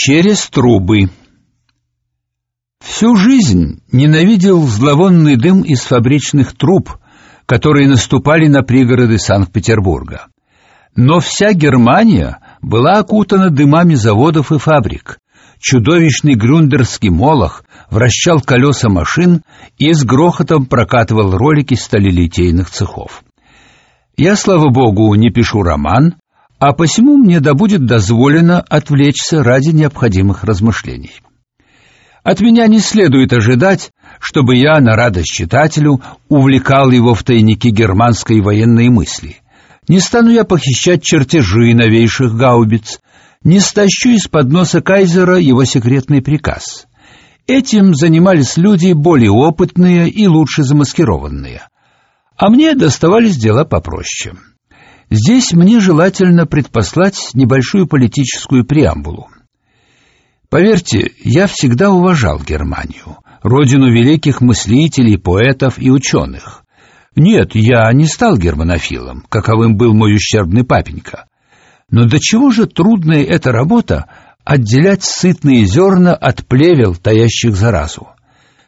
Через трубы. Всю жизнь ненавидел зловонный дым из фабричных труб, которые наступали на пригороды Санкт-Петербурга. Но вся Германия была окутана дымами заводов и фабрик. Чудовищный грюндерский молох вращал колеса машин и с грохотом прокатывал ролики сталелитейных цехов. Я, слава богу, не пишу роман, а посему мне да будет дозволено отвлечься ради необходимых размышлений. От меня не следует ожидать, чтобы я на радость читателю увлекал его в тайники германской военной мысли. Не стану я похищать чертежи новейших гаубиц, не стащу из-под носа кайзера его секретный приказ. Этим занимались люди более опытные и лучше замаскированные. А мне доставались дела попроще. Здесь мне желательно предпослать небольшую политическую преамбулу. Поверьте, я всегда уважал Германию, родину великих мыслителей, поэтов и ученых. Нет, я не стал германофилом, каковым был мой ущербный папенька. Но до чего же трудная эта работа отделять сытные зерна от плевел, таящих заразу.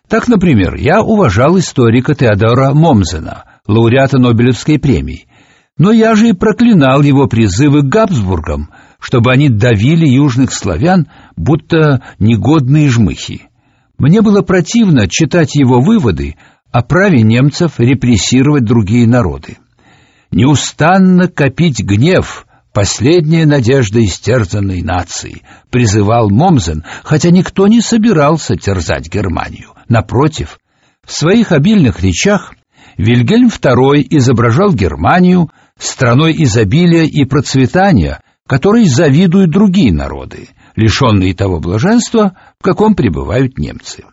Так, например, я уважал историка Теодора Момзена, лауреата Нобелевской премии, но я же и проклинал его призывы к Габсбургам, чтобы они давили южных славян, будто негодные жмыхи. Мне было противно читать его выводы о праве немцев репрессировать другие народы. Неустанно копить гнев — последняя надежда истерзанной нации, призывал Момзен, хотя никто не собирался терзать Германию. Напротив, в своих обильных речах Вильгельм II изображал Германию страной изобилия и процветания, которой завидуют другие народы, лишенные того блаженства, в каком пребывают немцы.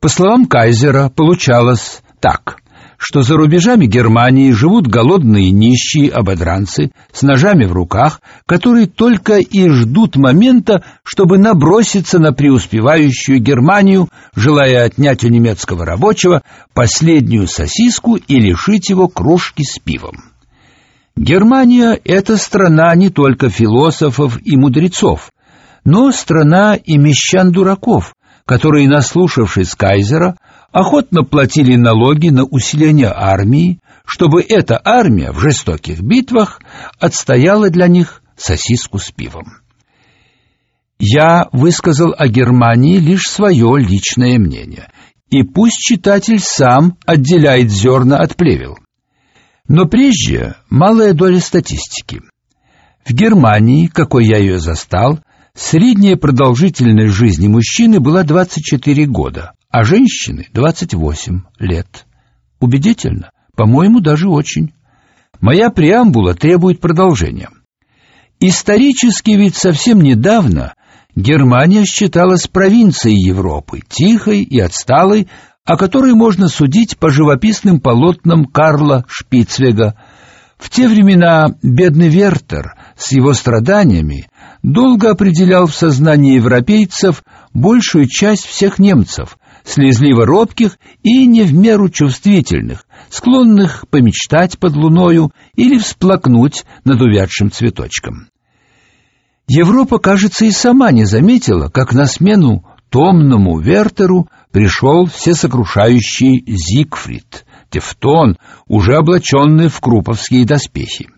По словам кайзера, получалось так, что за рубежами Германии живут голодные нищие ободранцы с ножами в руках, которые только и ждут момента, чтобы наброситься на преуспевающую Германию, желая отнять у немецкого рабочего последнюю сосиску и лишить его кружки с пивом. Германия — это страна не только философов и мудрецов, но страна и мещан-дураков, которые, наслушавшись кайзера, охотно платили налоги на усиление армии, чтобы эта армия в жестоких битвах отстояла для них сосиску с пивом. Я высказал о Германии лишь свое личное мнение, и пусть читатель сам отделяет зерна от плевел. Но прежде малая доля статистики. В Германии, какой я ее застал, средняя продолжительность жизни мужчины была 24 года, а женщины 28 лет. Убедительно? По-моему, даже очень. Моя преамбула требует продолжения. Исторически ведь совсем недавно Германия считалась провинцией Европы, тихой и отсталой, о которой можно судить по живописным полотнам Карла Шпицвега. В те времена бедный Вертер с его страданиями долго определял в сознании европейцев большую часть всех немцев, слезливо робких и не в меру чувствительных, склонных помечтать под луною или всплакнуть над увядшим цветочком. Европа, кажется, и сама не заметила, как на смену томному Вертеру пришел всесокрушающий Зигфрид, Тевтон, уже облаченный в круповские доспехи.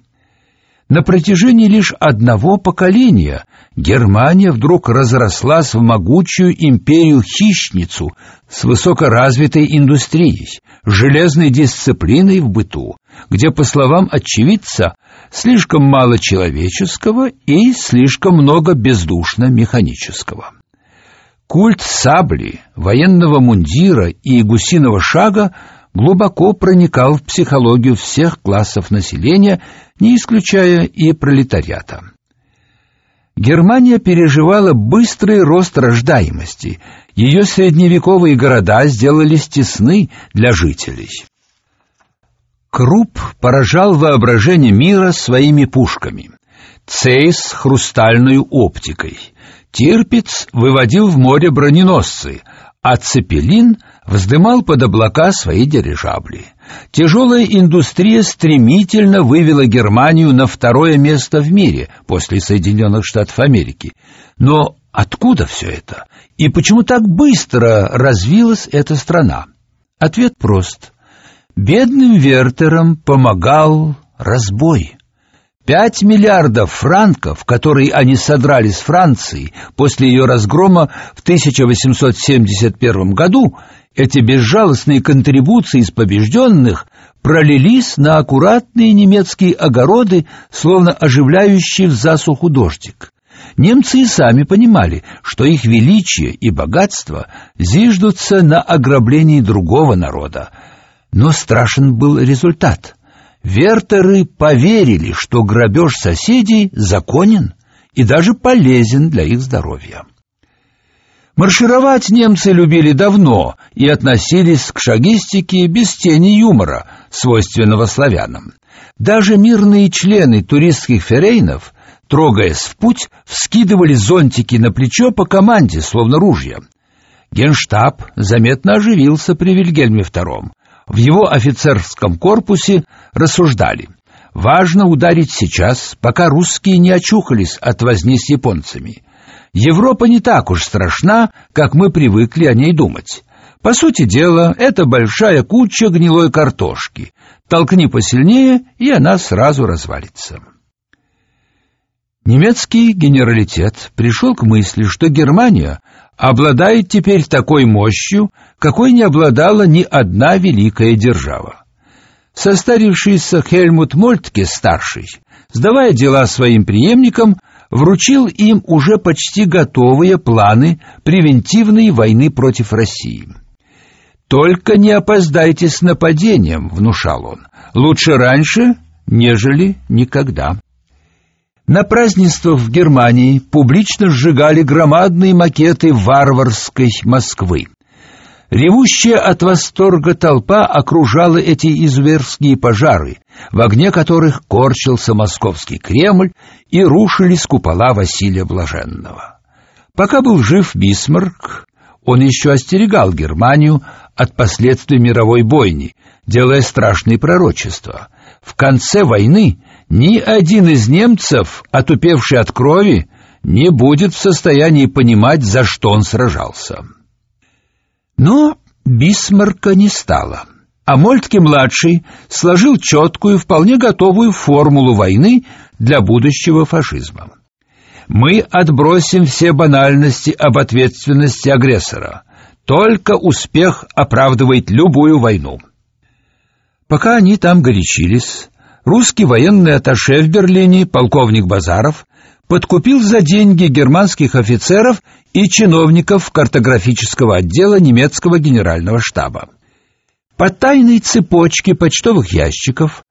На протяжении лишь одного поколения Германия вдруг разрослась в могучую империю-хищницу с высокоразвитой индустрией, железной дисциплиной в быту, где, по словам очевидца, слишком мало человеческого и слишком много бездушно механического. Культ сабли, военного мундира и гусиного шага глубоко проникал в психологию всех классов населения, не исключая и пролетариата. Германия переживала быстрый рост рождаемости. Ее средневековые города сделались тесны для жителей. Круп поражал воображение мира своими пушками. Цейс — хрустальную оптикой — Тирпиц выводил в море броненосцы, а Цепелин вздымал под облака свои дирижабли. Тяжелая индустрия стремительно вывела Германию на второе место в мире после Соединенных Штатов Америки. Но Откуда все это? И почему так быстро развилась эта страна? Ответ прост. Бедным Вертерам помогал разбой. Пять миллиардов франков, которые они содрали с Франции после ее разгрома в 1871 году, эти безжалостные контрибуции из побежденных пролились на аккуратные немецкие огороды, словно оживляющий в засуху дождик. Немцы и сами понимали, что их величие и богатство зиждутся на ограблении другого народа. Но страшен был результат. Вертеры поверили, что грабеж соседей законен и даже полезен для их здоровья. Маршировать немцы любили давно и относились к шагистике без тени юмора, свойственного славянам. Даже мирные члены туристских ферейнов, трогаясь в путь, вскидывали зонтики на плечо по команде, словно ружья. Генштаб заметно оживился при Вильгельме II. В его офицерском корпусе рассуждали: важно ударить сейчас, пока русские не очухались от возни с японцами. Европа не так уж страшна, как мы привыкли о ней думать. По сути дела, это большая куча гнилой картошки. Толкни посильнее, и она сразу развалится. Немецкий генералитет пришел к мысли, что Германия обладает теперь такой мощью, какой не обладала ни одна великая держава. Состарившийся Хельмут Мольтке старший, сдавая дела своим преемникам, вручил им уже почти готовые планы превентивной войны против России. Только не опоздайте с нападением, внушал он. Лучше раньше, нежели никогда. На празднествах в Германии публично сжигали громадные макеты варварской Москвы. Ревущая от восторга толпа окружала эти изверские пожары, в огне которых корчился московский Кремль и рушились купола Василия Блаженного. Пока был жив Бисмарк, он еще остерегал Германию от последствий мировой бойни, делая страшные пророчества. В конце войны ни один из немцев, отупевший от крови, не будет в состоянии понимать, за что он сражался. Но Бисмарка не стало а Мольтке-младший сложил четкую, вполне готовую формулу войны для будущего фашизма. Мы отбросим все банальности об ответственности агрессора. Только успех оправдывает любую войну. Пока они там горячились, русский военный атташе в Берлине, полковник Базаров, подкупил за деньги германских офицеров и чиновников картографического отдела немецкого генерального штаба. По тайной цепочке почтовых ящиков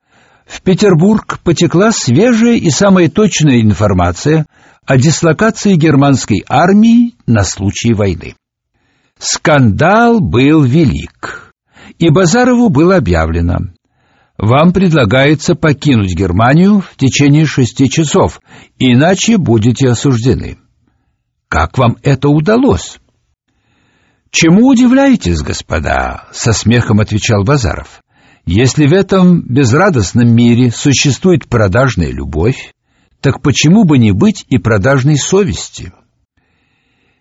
в Петербург потекла свежая и самая точная информация о дислокации германской армии на случай войны. Скандал был велик, и Базарову было объявлено: вам предлагается покинуть Германию в течение шести часов, иначе будете осуждены. Как вам это удалось? Чему удивляетесь, господа? со смехом отвечал Базаров. Если в этом безрадостном мире существует продажная любовь, так почему бы не быть и продажной совести?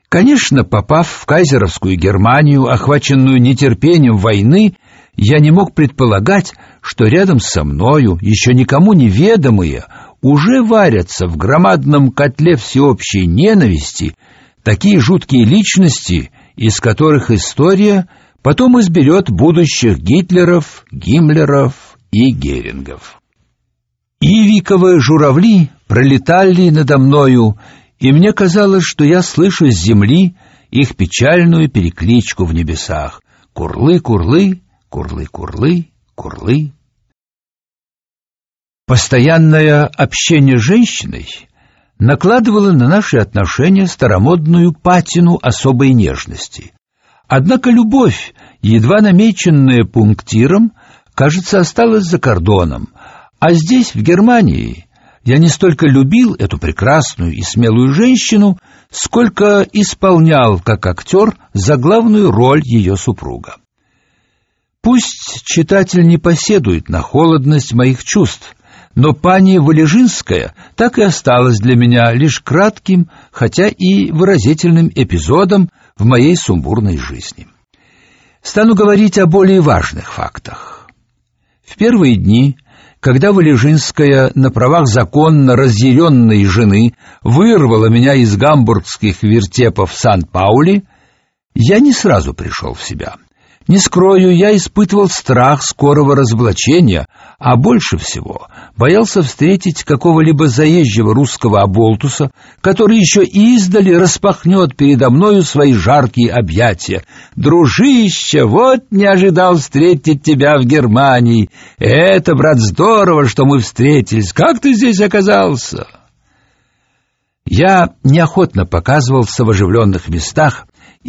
Конечно, попав в кайзеровскую Германию, охваченную нетерпением войны, я не мог предполагать, что рядом со мною еще никому неведомые уже варятся в громадном котле всеобщей ненависти такие жуткие личности, из которых история потом изберет будущих Гитлеров, Гиммлеров и Герингов. Ивиковые журавли пролетали надо мною, и мне казалось, что я слышу с земли их печальную перекличку в небесах: курлы-курлы, курлы-курлы, курлы. Постоянное общение с женщиной накладывала на наши отношения старомодную патину особой нежности. Однако любовь, едва намеченная пунктиром, кажется, осталась за кордоном, а здесь, в Германии, я не столько любил эту прекрасную и смелую женщину, сколько исполнял как актер заглавную роль ее супруга. Пусть читатель не поседует на холодность моих чувств, но пани Валежинская так и осталась для меня лишь кратким, хотя и выразительным эпизодом в моей сумбурной жизни. Стану говорить о более важных фактах. В первые дни, когда Валежинская на правах законно разъяренной жены вырвала меня из гамбургских вертепов Сан-Паули, я не сразу пришел в себя — не скрою, я испытывал страх скорого разоблачения, а больше всего боялся встретить какого-либо заезжего русского оболтуса, который еще издали распахнет передо мною свои жаркие объятия. «Дружище, вот не ожидал встретить тебя в Германии! Это, брат, здорово, что мы встретились! Как ты здесь оказался?» Я неохотно показывался в оживленных местах,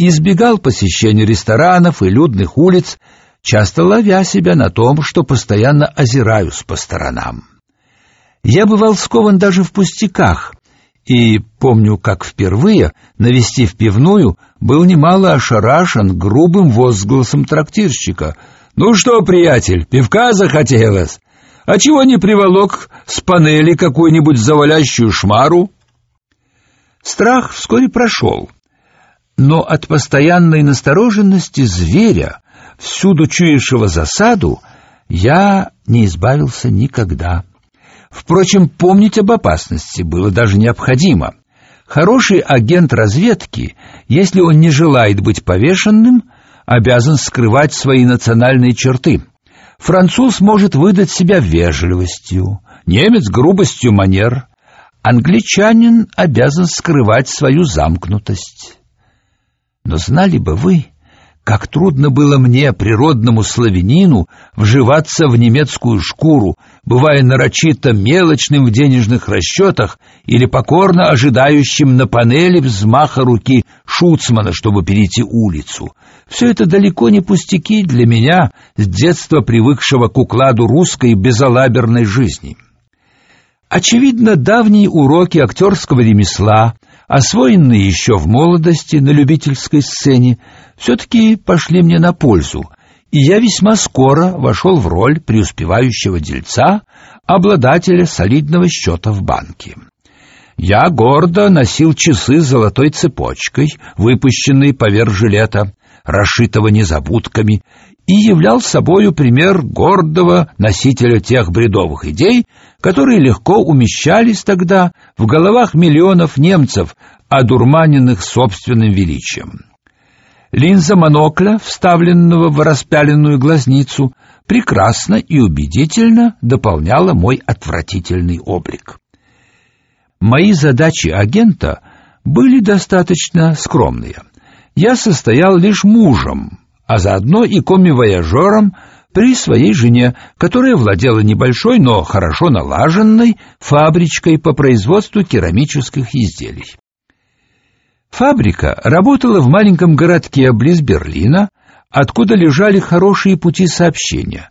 избегал посещения ресторанов и людных улиц, часто ловя себя на том, что постоянно озираюсь по сторонам. Я бывал скован даже в пустяках, и помню, как впервые, навестив пивную, был немало ошарашен грубым возгласом трактирщика. «Ну что, приятель, пивка захотелось? А чего не приволок с панели какую-нибудь завалящую шмару?» Страх вскоре прошел, но от постоянной настороженности зверя, всюду чуявшего засаду, я не избавился никогда. Впрочем, помнить об опасности было даже необходимо. Хороший агент разведки, если он не желает быть повешенным, обязан скрывать свои национальные черты. Француз может выдать себя вежливостью, немец — грубостью манер, англичанин обязан скрывать свою замкнутость. Но знали бы вы, как трудно было мне, природному славянину, вживаться в немецкую шкуру, бывая нарочито мелочным в денежных расчетах или покорно ожидающим на панели взмаха руки шуцмана, чтобы перейти улицу. Все это далеко не пустяки для меня, с детства привыкшего к укладу русской безалаберной жизни. Очевидно, давние уроки актерского ремесла — освоенные еще в молодости на любительской сцене, все-таки пошли мне на пользу, и я весьма скоро вошел в роль преуспевающего дельца, обладателя солидного счета в банке. Я гордо носил часы с золотой цепочкой, выпущенные поверх жилета, расшитого незабудками, и являл собою пример гордого носителя тех бредовых идей, которые легко умещались тогда в головах миллионов немцев, одурманенных собственным величием. Линза монокля, вставленного в распяленную глазницу, прекрасно и убедительно дополняла мой отвратительный облик. Мои задачи агента были достаточно скромные. Я состоял лишь мужем, а заодно и коми-вояжером при своей жене, которая владела небольшой, но хорошо налаженной фабричкой по производству керамических изделий. Фабрика работала в маленьком городке близ Берлина, откуда лежали хорошие пути сообщения.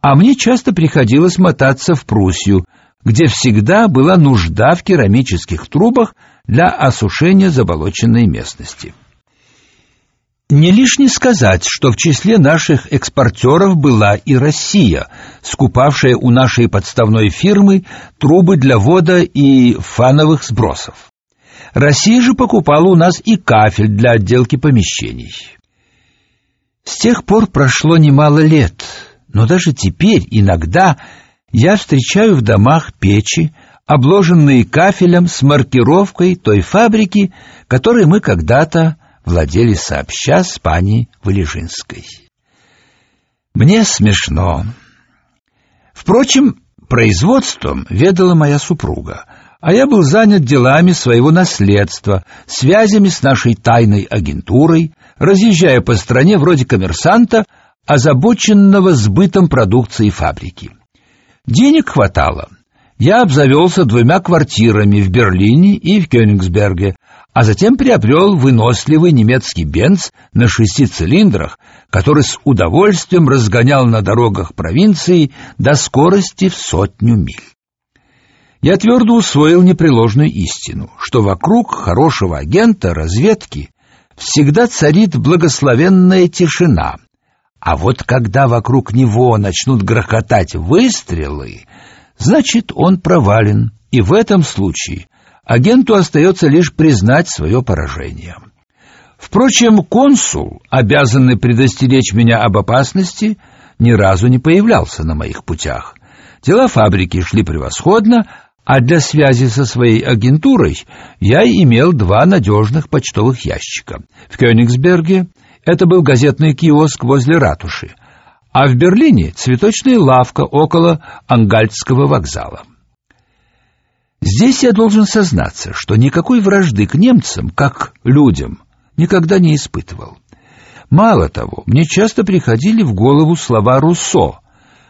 А мне часто приходилось мотаться в Пруссию, где всегда была нужда в керамических трубах для осушения заболоченной местности. Не лишне сказать, что в числе наших экспортеров была и Россия, скупавшая у нашей подставной фирмы трубы для вода и фановых сбросов. Россия же покупала у нас и кафель для отделки помещений. С тех пор прошло немало лет, но даже теперь иногда я встречаю в домах печи, обложенные кафелем с маркировкой той фабрики, которой мы когда-то владели сообща с пани Валежинской. Мне смешно. Впрочем, производством ведала моя супруга, а я был занят делами своего наследства, связями с нашей тайной агентурой, разъезжая по стране вроде коммерсанта, озабоченного сбытом продукции фабрики. Денег хватало. Я обзавелся двумя квартирами в Берлине и в Кёнигсберге, а затем приобрел выносливый немецкий Бенц на шести цилиндрах, который с удовольствием разгонял на дорогах провинции до скорости в сотню миль. Я твердо усвоил непреложную истину, что вокруг хорошего агента разведки всегда царит благословенная тишина, а вот когда вокруг него начнут грохотать выстрелы, значит, он провален, и в этом случае агенту остается лишь признать свое поражение. Впрочем, консул, обязанный предостеречь меня об опасности, ни разу не появлялся на моих путях. Дела фабрики шли превосходно, а для связи со своей агентурой я имел два надежных почтовых ящика. В Кёнигсберге это был газетный киоск возле ратуши, а в Берлине цветочная лавка около Ангальдского вокзала. Здесь я должен сознаться, что никакой вражды к немцам, как людям, никогда не испытывал. Мало того, мне часто приходили в голову слова Руссо: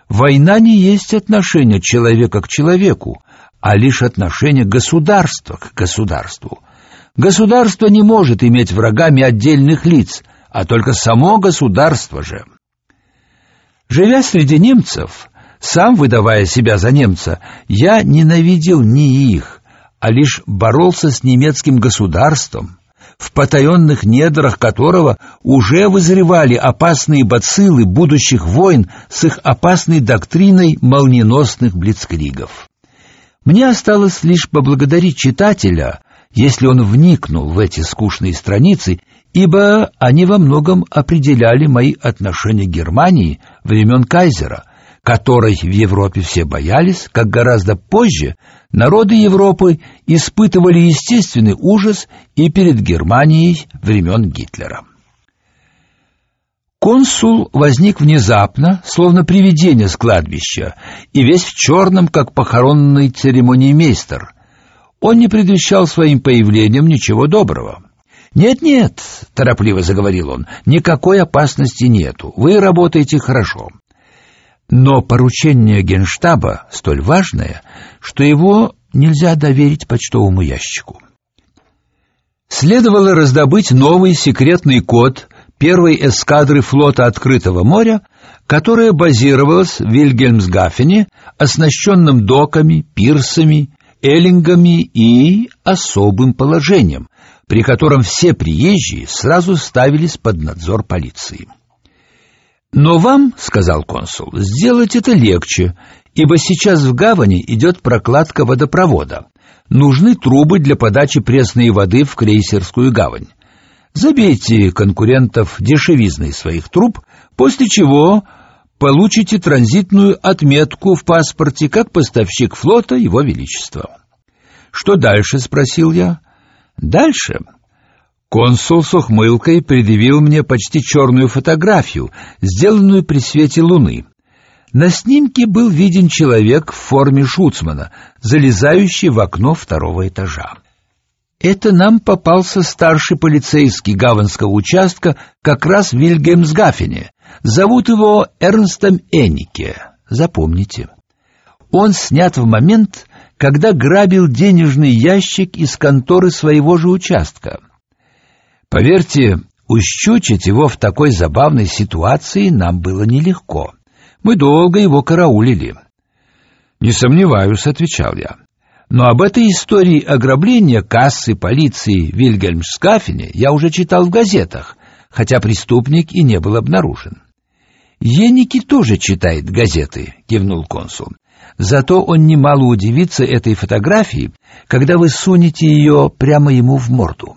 "Война не есть отношение человека к человеку, а лишь отношение государства к государству. Государство не может иметь врагами отдельных лиц, а только само государство же". Живя среди немцев, сам выдавая себя за немца, я ненавидел не их, а лишь боролся с немецким государством, в потаенных недрах которого уже вызревали опасные бациллы будущих войн с их опасной доктриной молниеносных блицкригов. Мне осталось лишь поблагодарить читателя, если он вникнул в эти скучные страницы, ибо они во многом определяли мои отношения к Германии времен кайзера, которой в Европе все боялись, как гораздо позже народы Европы испытывали естественный ужас и перед Германией времен Гитлера. Консул возник внезапно, словно привидение с кладбища, и весь в черном, как похоронный церемониймейстер. Он не предвещал своим появлением ничего доброго. «Нет-нет», — торопливо заговорил он, — «никакой опасности нету. Вы работаете хорошо. Но поручение Генштаба столь важное, что его нельзя доверить почтовому ящику. Следовало раздобыть новый секретный код первой эскадры флота открытого моря, которая базировалась в Вильгельмсгафене, оснащенном доками, пирсами, эллингами и особым положением, при котором все приезжие сразу ставились под надзор полиции. Но вам, сказал консул, сделать это легче, ибо сейчас в гавани идет прокладка водопровода. Нужны трубы для подачи пресной воды в крейсерскую гавань. Забейте конкурентов дешевизной своих труб, после чего получите транзитную отметку в паспорте как поставщик флота Его Величества. Что дальше, спросил я. Дальше Консул с ухмылкой предъявил мне почти черную фотографию, сделанную при свете луны. На снимке был виден человек в форме шуцмана, залезающий в окно второго этажа. Это нам попался старший полицейский гаванского участка как раз в Вильгельмсгафене. Зовут его Эрнстом Энике. Запомните. Он снят в момент, когда грабил денежный ящик из конторы своего же участка. Поверьте, ущучить его в такой забавной ситуации нам было нелегко. Мы долго его караулили. Не сомневаюсь, отвечал я. Но об этой истории ограбления кассы полиции Вильгельмшкафене я уже читал в газетах, хотя преступник и не был обнаружен. Еники тоже читает газеты, кивнул консул. Зато он немало удивится этой фотографии, когда вы сунете ее прямо ему в морду.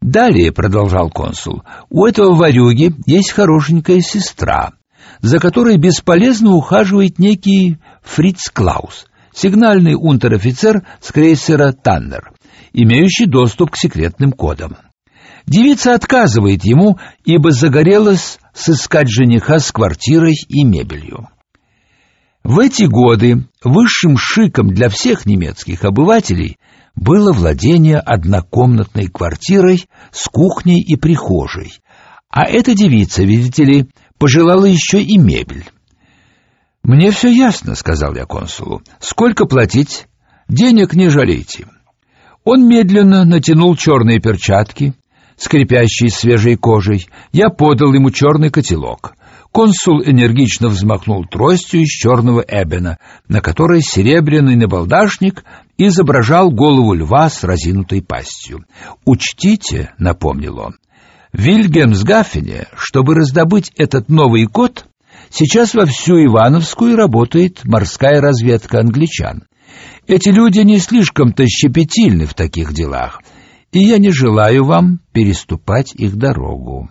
Далее, продолжал консул, у этого варюги есть хорошенькая сестра, за которой бесполезно ухаживает некий Фриц Клаус, сигнальный унтер-офицер с крейсера Таннер, имеющий доступ к секретным кодам. Девица отказывает ему, ибо загорелась сыскать жениха с квартирой и мебелью. В эти годы высшим шиком для всех немецких обывателей было владение однокомнатной квартирой с кухней и прихожей, а эта девица, видите ли, пожелала еще и мебель. «Мне все ясно», — сказал я консулу. «Сколько платить? Денег не жалейте». Он медленно натянул черные перчатки, скрипящие свежей кожей. Я подал ему черный котелок. Консул энергично взмахнул тростью из черного эбена, на которой серебряный набалдашник изображал голову льва с разинутой пастью. «Учтите», — напомнил он, — «в Вильгельмсгафене, чтобы раздобыть этот новый код, сейчас во всю Ивановскую работает морская разведка англичан. Эти люди не слишком-то щепетильны в таких делах, и я не желаю вам переступать их дорогу.